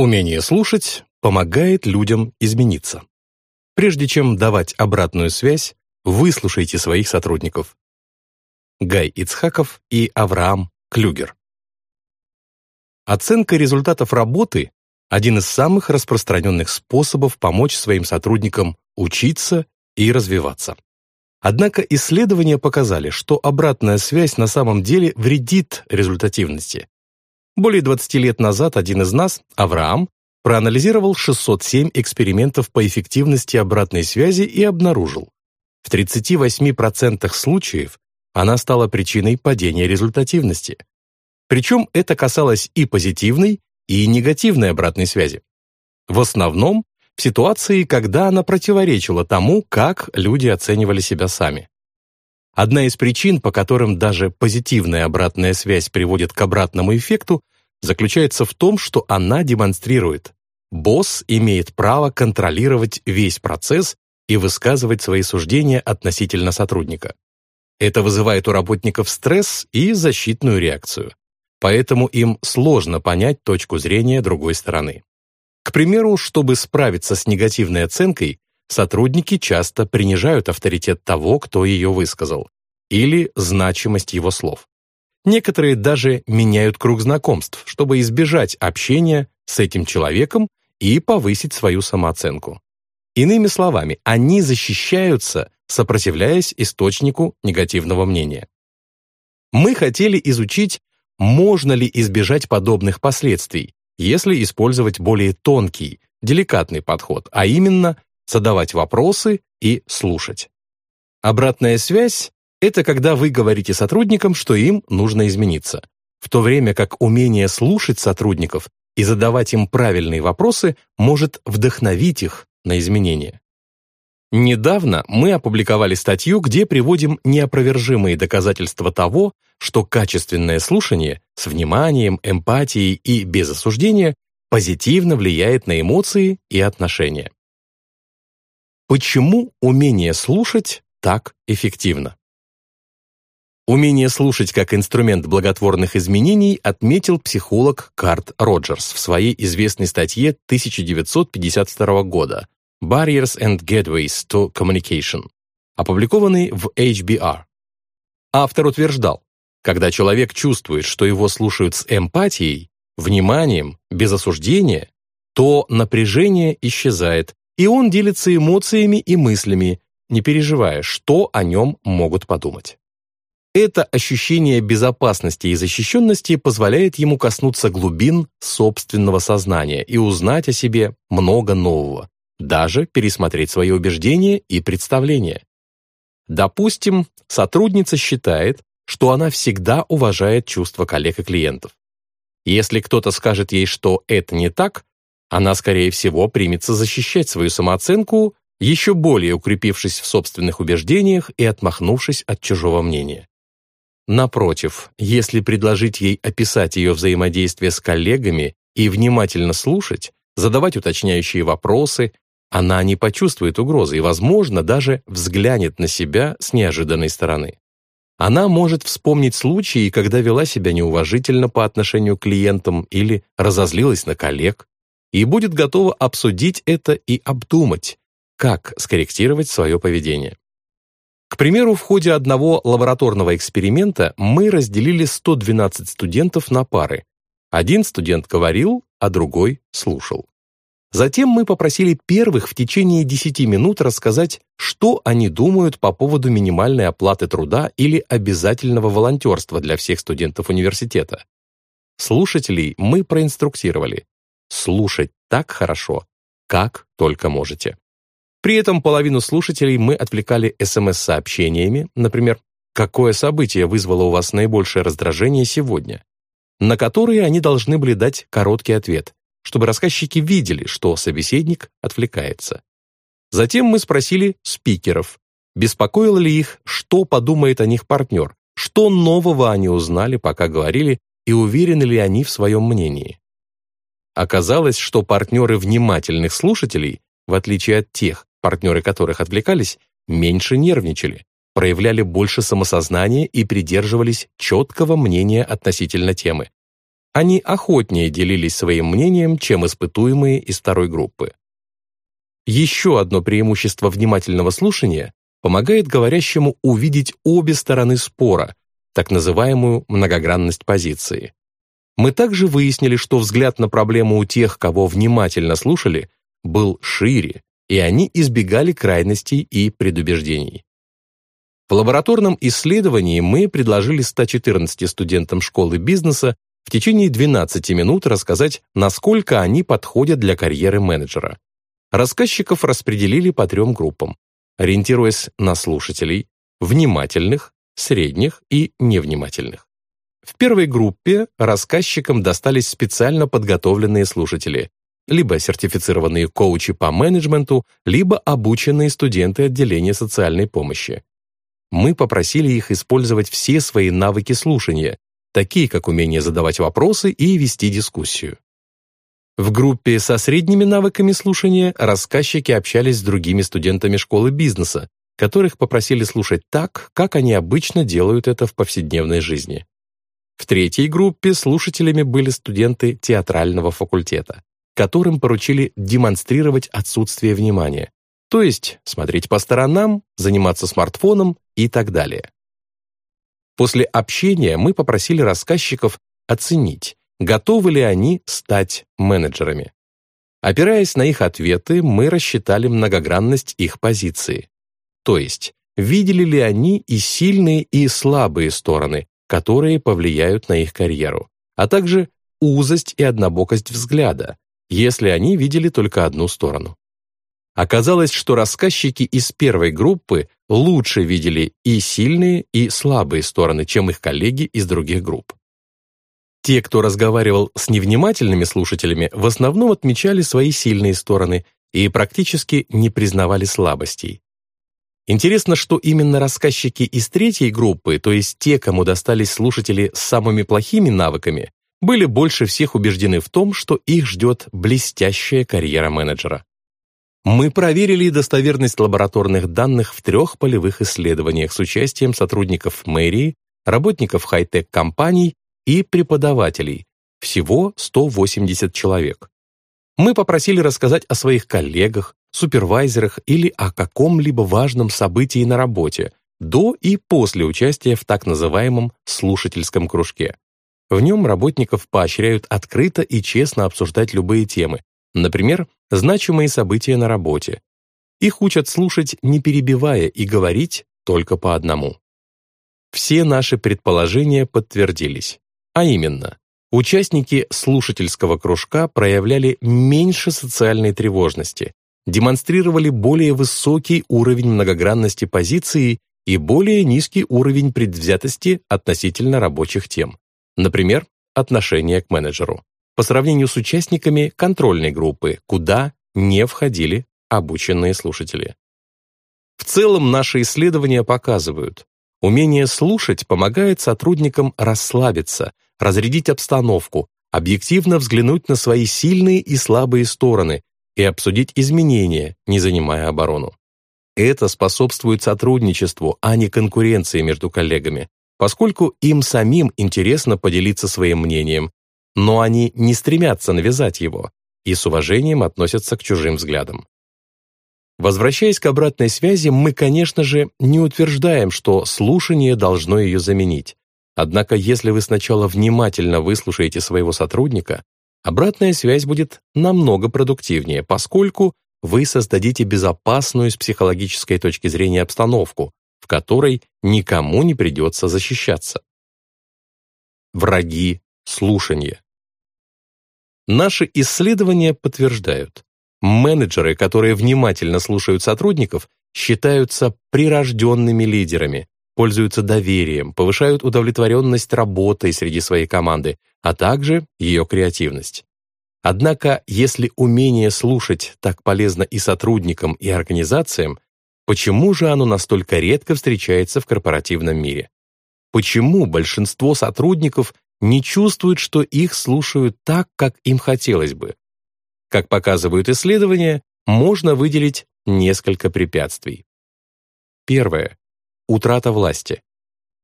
Умение слушать помогает людям измениться. Прежде чем давать обратную связь, выслушайте своих сотрудников. Гай Ицхаков и Авраам Клюгер. Оценка результатов работы – один из самых распространенных способов помочь своим сотрудникам учиться и развиваться. Однако исследования показали, что обратная связь на самом деле вредит результативности. Более 20 лет назад один из нас, Авраам, проанализировал 607 экспериментов по эффективности обратной связи и обнаружил, в 38% случаев она стала причиной падения результативности. Причем это касалось и позитивной, и негативной обратной связи. В основном в ситуации, когда она противоречила тому, как люди оценивали себя сами. Одна из причин, по которым даже позитивная обратная связь приводит к обратному эффекту, заключается в том, что она демонстрирует. Босс имеет право контролировать весь процесс и высказывать свои суждения относительно сотрудника. Это вызывает у работников стресс и защитную реакцию. Поэтому им сложно понять точку зрения другой стороны. К примеру, чтобы справиться с негативной оценкой, сотрудники часто принижают авторитет того, кто ее высказал, или значимость его слов. Некоторые даже меняют круг знакомств, чтобы избежать общения с этим человеком и повысить свою самооценку. Иными словами, они защищаются, сопротивляясь источнику негативного мнения. Мы хотели изучить, можно ли избежать подобных последствий, если использовать более тонкий, деликатный подход, а именно задавать вопросы и слушать. Обратная связь это когда вы говорите сотрудникам, что им нужно измениться, в то время как умение слушать сотрудников и задавать им правильные вопросы может вдохновить их на изменения. Недавно мы опубликовали статью, где приводим неопровержимые доказательства того, что качественное слушание с вниманием, эмпатией и без осуждения позитивно влияет на эмоции и отношения. Почему умение слушать так эффективно? Умение слушать как инструмент благотворных изменений отметил психолог Карт Роджерс в своей известной статье 1952 года «Barriers and Gateways to Communication», опубликованной в HBR. Автор утверждал, когда человек чувствует, что его слушают с эмпатией, вниманием, без осуждения, то напряжение исчезает, и он делится эмоциями и мыслями, не переживая, что о нем могут подумать. Это ощущение безопасности и защищенности позволяет ему коснуться глубин собственного сознания и узнать о себе много нового, даже пересмотреть свои убеждения и представления. Допустим, сотрудница считает, что она всегда уважает чувства коллег и клиентов. Если кто-то скажет ей, что это не так, она, скорее всего, примется защищать свою самооценку, еще более укрепившись в собственных убеждениях и отмахнувшись от чужого мнения. Напротив, если предложить ей описать ее взаимодействие с коллегами и внимательно слушать, задавать уточняющие вопросы, она не почувствует угрозы и, возможно, даже взглянет на себя с неожиданной стороны. Она может вспомнить случаи, когда вела себя неуважительно по отношению к клиентам или разозлилась на коллег, и будет готова обсудить это и обдумать, как скорректировать свое поведение. К примеру, в ходе одного лабораторного эксперимента мы разделили 112 студентов на пары. Один студент говорил, а другой слушал. Затем мы попросили первых в течение 10 минут рассказать, что они думают по поводу минимальной оплаты труда или обязательного волонтерства для всех студентов университета. Слушателей мы проинструктировали. Слушать так хорошо, как только можете. При этом половину слушателей мы отвлекали СМС-сообщениями, например, «Какое событие вызвало у вас наибольшее раздражение сегодня?», на которые они должны были дать короткий ответ, чтобы рассказчики видели, что собеседник отвлекается. Затем мы спросили спикеров, беспокоило ли их, что подумает о них партнер, что нового они узнали, пока говорили, и уверены ли они в своем мнении. Оказалось, что партнеры внимательных слушателей, в отличие от тех, партнеры которых отвлекались, меньше нервничали, проявляли больше самосознания и придерживались четкого мнения относительно темы. Они охотнее делились своим мнением, чем испытуемые из второй группы. Еще одно преимущество внимательного слушания помогает говорящему увидеть обе стороны спора, так называемую многогранность позиции. Мы также выяснили, что взгляд на проблему у тех, кого внимательно слушали, был шире, и они избегали крайностей и предубеждений. В лабораторном исследовании мы предложили 114 студентам школы бизнеса в течение 12 минут рассказать, насколько они подходят для карьеры менеджера. Рассказчиков распределили по трем группам, ориентируясь на слушателей, внимательных, средних и невнимательных. В первой группе рассказчикам достались специально подготовленные слушатели, либо сертифицированные коучи по менеджменту, либо обученные студенты отделения социальной помощи. Мы попросили их использовать все свои навыки слушания, такие как умение задавать вопросы и вести дискуссию. В группе со средними навыками слушания рассказчики общались с другими студентами школы бизнеса, которых попросили слушать так, как они обычно делают это в повседневной жизни. В третьей группе слушателями были студенты театрального факультета, которым поручили демонстрировать отсутствие внимания, то есть смотреть по сторонам, заниматься смартфоном и так далее. После общения мы попросили рассказчиков оценить, готовы ли они стать менеджерами. Опираясь на их ответы, мы рассчитали многогранность их позиции. То есть, видели ли они и сильные, и слабые стороны, которые повлияют на их карьеру, а также узость и однобокость взгляда, если они видели только одну сторону. Оказалось, что рассказчики из первой группы лучше видели и сильные, и слабые стороны, чем их коллеги из других групп. Те, кто разговаривал с невнимательными слушателями, в основном отмечали свои сильные стороны и практически не признавали слабостей. Интересно, что именно рассказчики из третьей группы, то есть те, кому достались слушатели с самыми плохими навыками, были больше всех убеждены в том, что их ждет блестящая карьера менеджера. Мы проверили достоверность лабораторных данных в трех полевых исследованиях с участием сотрудников мэрии, работников хай-тек компаний и преподавателей, всего 180 человек. Мы попросили рассказать о своих коллегах, супервайзерах или о каком-либо важном событии на работе до и после участия в так называемом слушательском кружке. В нем работников поощряют открыто и честно обсуждать любые темы, например, значимые события на работе. Их учат слушать, не перебивая, и говорить только по одному. Все наши предположения подтвердились. А именно, участники слушательского кружка проявляли меньше социальной тревожности, демонстрировали более высокий уровень многогранности позиции и более низкий уровень предвзятости относительно рабочих тем. Например, отношение к менеджеру. По сравнению с участниками контрольной группы, куда не входили обученные слушатели. В целом наши исследования показывают, умение слушать помогает сотрудникам расслабиться, разрядить обстановку, объективно взглянуть на свои сильные и слабые стороны и обсудить изменения, не занимая оборону. Это способствует сотрудничеству, а не конкуренции между коллегами, поскольку им самим интересно поделиться своим мнением, но они не стремятся навязать его и с уважением относятся к чужим взглядам. Возвращаясь к обратной связи, мы, конечно же, не утверждаем, что слушание должно ее заменить. Однако, если вы сначала внимательно выслушаете своего сотрудника, обратная связь будет намного продуктивнее, поскольку вы создадите безопасную с психологической точки зрения обстановку, в которой никому не придется защищаться. Враги слушания. Наши исследования подтверждают, менеджеры, которые внимательно слушают сотрудников, считаются прирожденными лидерами, пользуются доверием, повышают удовлетворенность работой среди своей команды, а также ее креативность. Однако, если умение слушать так полезно и сотрудникам, и организациям, почему же оно настолько редко встречается в корпоративном мире? Почему большинство сотрудников не чувствуют, что их слушают так, как им хотелось бы? Как показывают исследования, можно выделить несколько препятствий. Первое. Утрата власти.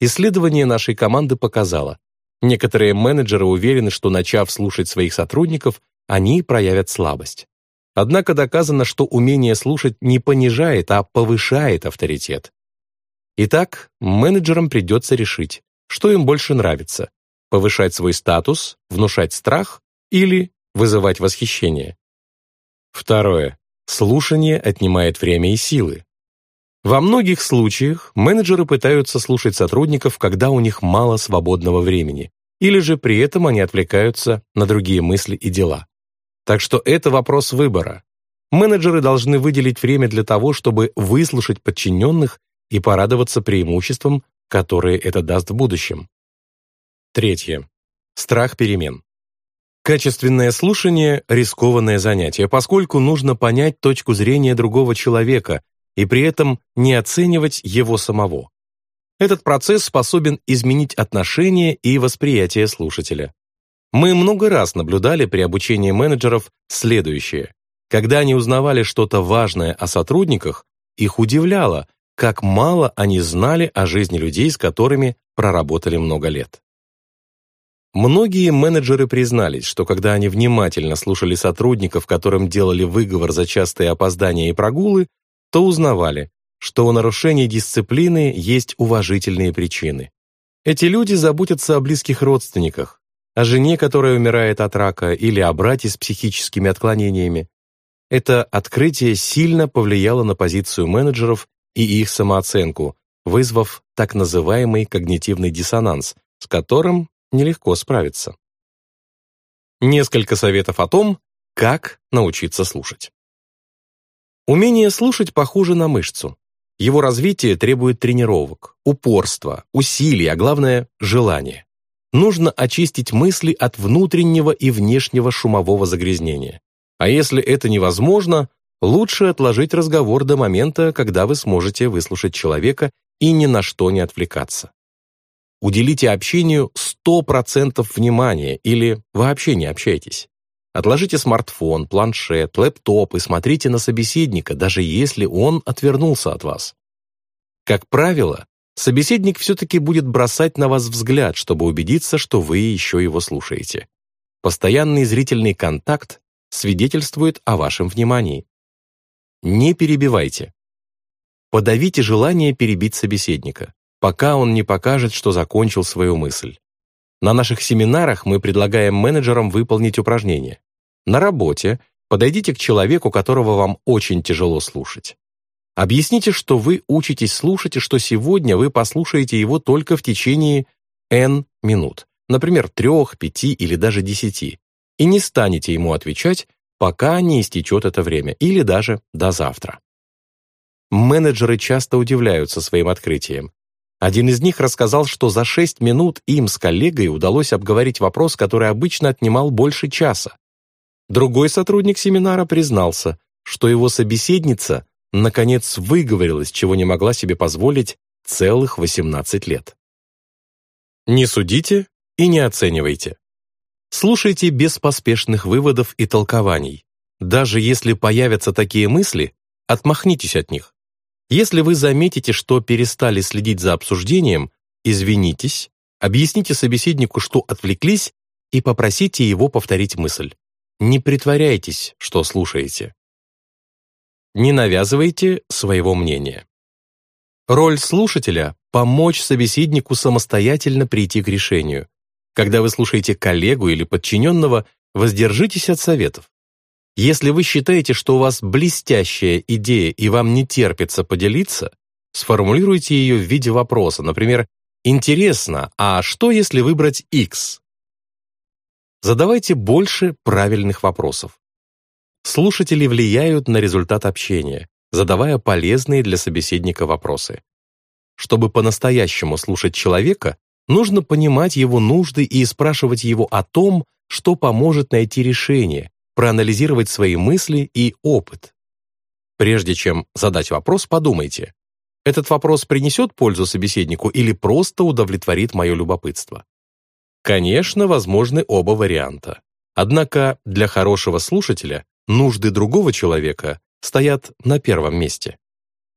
Исследование нашей команды показало, Некоторые менеджеры уверены, что начав слушать своих сотрудников, они проявят слабость. Однако доказано, что умение слушать не понижает, а повышает авторитет. Итак, менеджерам придется решить, что им больше нравится – повышать свой статус, внушать страх или вызывать восхищение. Второе. Слушание отнимает время и силы. Во многих случаях менеджеры пытаются слушать сотрудников, когда у них мало свободного времени, или же при этом они отвлекаются на другие мысли и дела. Так что это вопрос выбора. Менеджеры должны выделить время для того, чтобы выслушать подчиненных и порадоваться преимуществам, которые это даст в будущем. Третье. Страх перемен. Качественное слушание – рискованное занятие, поскольку нужно понять точку зрения другого человека и при этом не оценивать его самого. Этот процесс способен изменить отношение и восприятие слушателя. Мы много раз наблюдали при обучении менеджеров следующее. Когда они узнавали что-то важное о сотрудниках, их удивляло, как мало они знали о жизни людей, с которыми проработали много лет. Многие менеджеры признались, что когда они внимательно слушали сотрудников, которым делали выговор за частые опоздания и прогулы, то узнавали, что у нарушения дисциплины есть уважительные причины. Эти люди заботятся о близких родственниках, о жене, которая умирает от рака, или о брате с психическими отклонениями. Это открытие сильно повлияло на позицию менеджеров и их самооценку, вызвав так называемый когнитивный диссонанс, с которым нелегко справиться. Несколько советов о том, как научиться слушать. Умение слушать похоже на мышцу. Его развитие требует тренировок, упорства, усилий, а главное – желания. Нужно очистить мысли от внутреннего и внешнего шумового загрязнения. А если это невозможно, лучше отложить разговор до момента, когда вы сможете выслушать человека и ни на что не отвлекаться. Уделите общению 100% внимания или вообще не общайтесь. Отложите смартфон, планшет, лэптоп и смотрите на собеседника, даже если он отвернулся от вас. Как правило, собеседник все-таки будет бросать на вас взгляд, чтобы убедиться, что вы еще его слушаете. Постоянный зрительный контакт свидетельствует о вашем внимании. Не перебивайте. Подавите желание перебить собеседника пока он не покажет, что закончил свою мысль. На наших семинарах мы предлагаем менеджерам выполнить упражнение. На работе подойдите к человеку, которого вам очень тяжело слушать. Объясните, что вы учитесь слушать и что сегодня вы послушаете его только в течение N минут, например, трех, пяти или даже десяти, и не станете ему отвечать, пока не истечет это время или даже до завтра. Менеджеры часто удивляются своим открытием. Один из них рассказал, что за шесть минут им с коллегой удалось обговорить вопрос, который обычно отнимал больше часа. Другой сотрудник семинара признался, что его собеседница наконец выговорилась, чего не могла себе позволить целых 18 лет. Не судите и не оценивайте. Слушайте без поспешных выводов и толкований. Даже если появятся такие мысли, отмахнитесь от них. Если вы заметите, что перестали следить за обсуждением, извинитесь, объясните собеседнику, что отвлеклись, и попросите его повторить мысль. Не притворяйтесь, что слушаете. Не навязывайте своего мнения. Роль слушателя – помочь собеседнику самостоятельно прийти к решению. Когда вы слушаете коллегу или подчиненного, воздержитесь от советов. Если вы считаете, что у вас блестящая идея и вам не терпится поделиться, сформулируйте ее в виде вопроса, например, «Интересно, а что если выбрать X?» Задавайте больше правильных вопросов. Слушатели влияют на результат общения, задавая полезные для собеседника вопросы. Чтобы по-настоящему слушать человека, нужно понимать его нужды и спрашивать его о том, что поможет найти решение, проанализировать свои мысли и опыт. Прежде чем задать вопрос, подумайте, этот вопрос принесет пользу собеседнику или просто удовлетворит мое любопытство. Конечно, возможны оба варианта. Однако для хорошего слушателя нужды другого человека стоят на первом месте.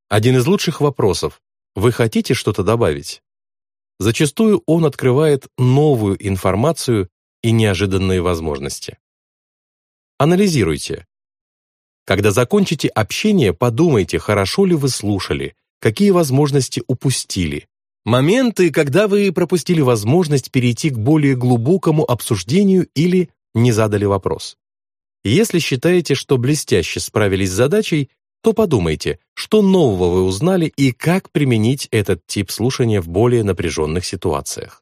Один из лучших вопросов «Вы хотите что-то добавить?» Зачастую он открывает новую информацию и неожиданные возможности. Анализируйте. Когда закончите общение, подумайте, хорошо ли вы слушали, какие возможности упустили. Моменты, когда вы пропустили возможность перейти к более глубокому обсуждению или не задали вопрос. Если считаете, что блестяще справились с задачей, то подумайте, что нового вы узнали и как применить этот тип слушания в более напряженных ситуациях.